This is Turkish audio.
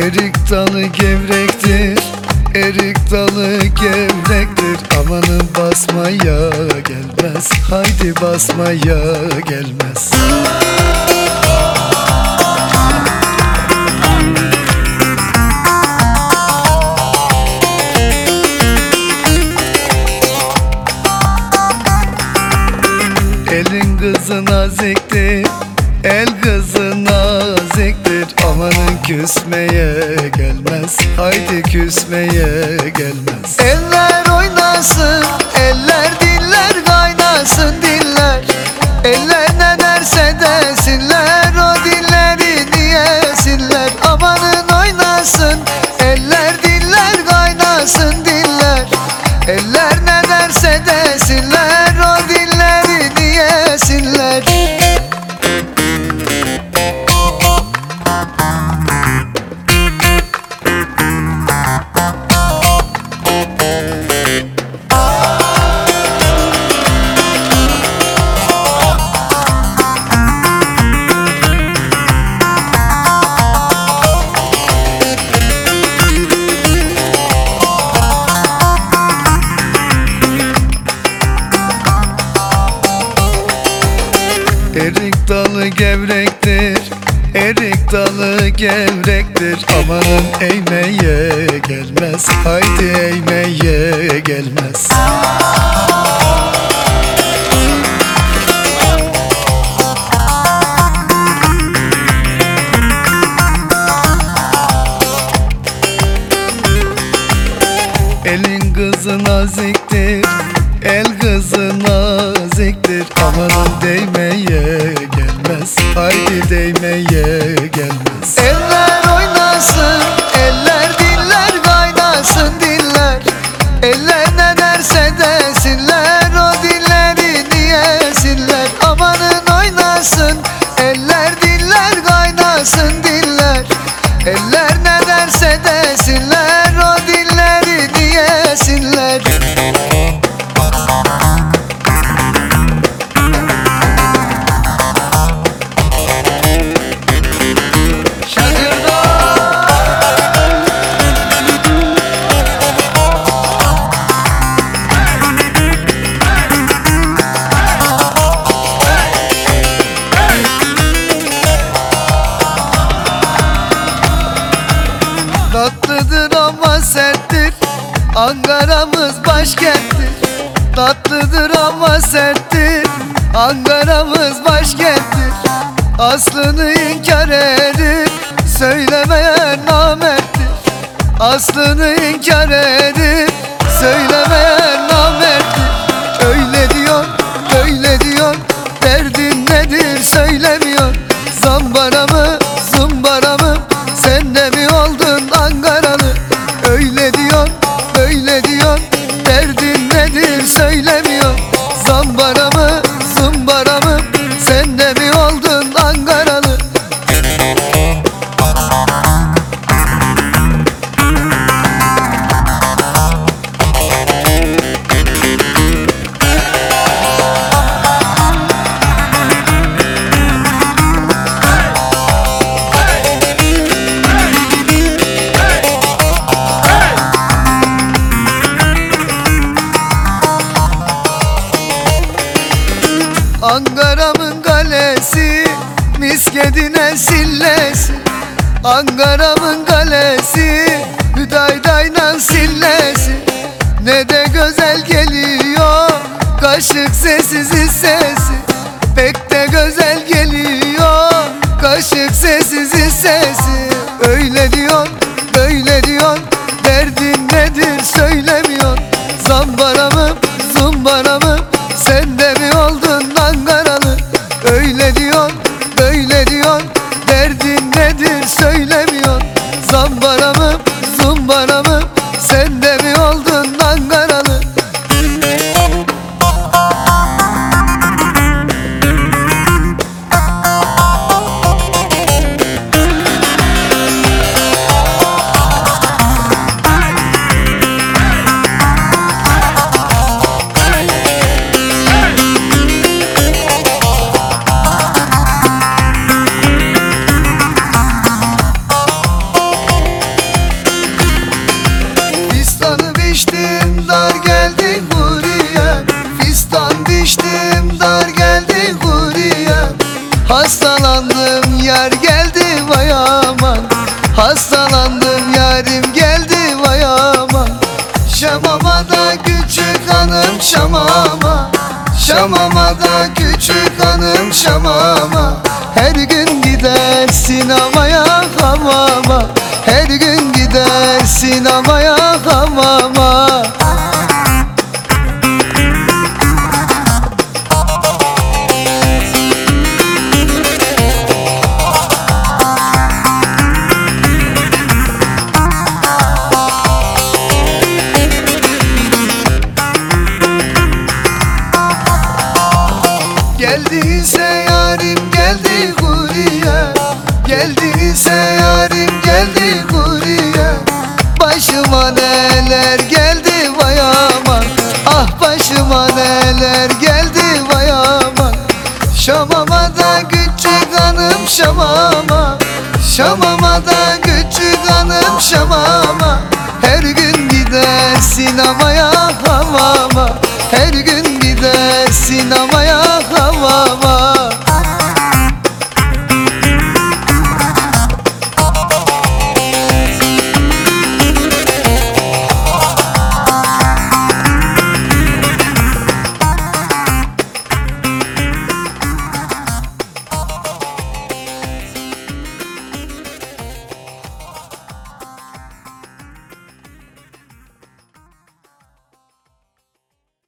Erik dalı gevrektir Erik dalı gevrektir. Amanın basmaya gelmez Haydi basmaya gelmez. Elin kızı naziktir El kızı naziktir Amanın küsmeye gelmez. Haydi küsmeye gelmez. Eller oynasın Eller diller kaynasın diller dalı gevrektir Erik dalı gevrektir. Amanın eğmeye gelmez Haydi eğmeye gelmez. Elin kızı naziktir El kızı naziktir. Amanın değmeye gelmez. Haydi değmeye gelmez. Eller oynasın Eller diller kaynasın diller. Eller ne derse desinler O dilleri diyesinler Amanın oynasın Eller diller kaynasın diller. Eller ne derse desinler Tatlıdır ama serttir. Ankara'mız başkenttir. Tatlıdır ama serttir. Ankara'mız başkenttir. Aslını inkar edip Söylemeyen namerttir. Aslını inkar edip Söylemeyen Sen de mi oldun Ankaralı kalesi Miskedine sillesi Ankara'mın kalesi Hüdaydayla sillesi. Ne de güzel geliyor Kaşık sessiz sesi. Pek de güzel geliyor Kaşık sessiz sesi. Öyle diyor, böyle diyor Derdin nedir söylemiyor. Zambara diştim dar geldi buraya. Fistan diştim dar geldi buraya. Hastalandım yar geldi vay aman. Hastalandım yarim geldi vay aman. Şamama da küçük hanım şamama. Şamama da küçük hanım şamama. Her gün gider sinemaya hamama Her gün gider sinemaya hamama Şamamada küçük hanım şamama. Şamamada küçük hanım şamama. Her gün gider sinemaya havama. Her gün gider sinemaya havama.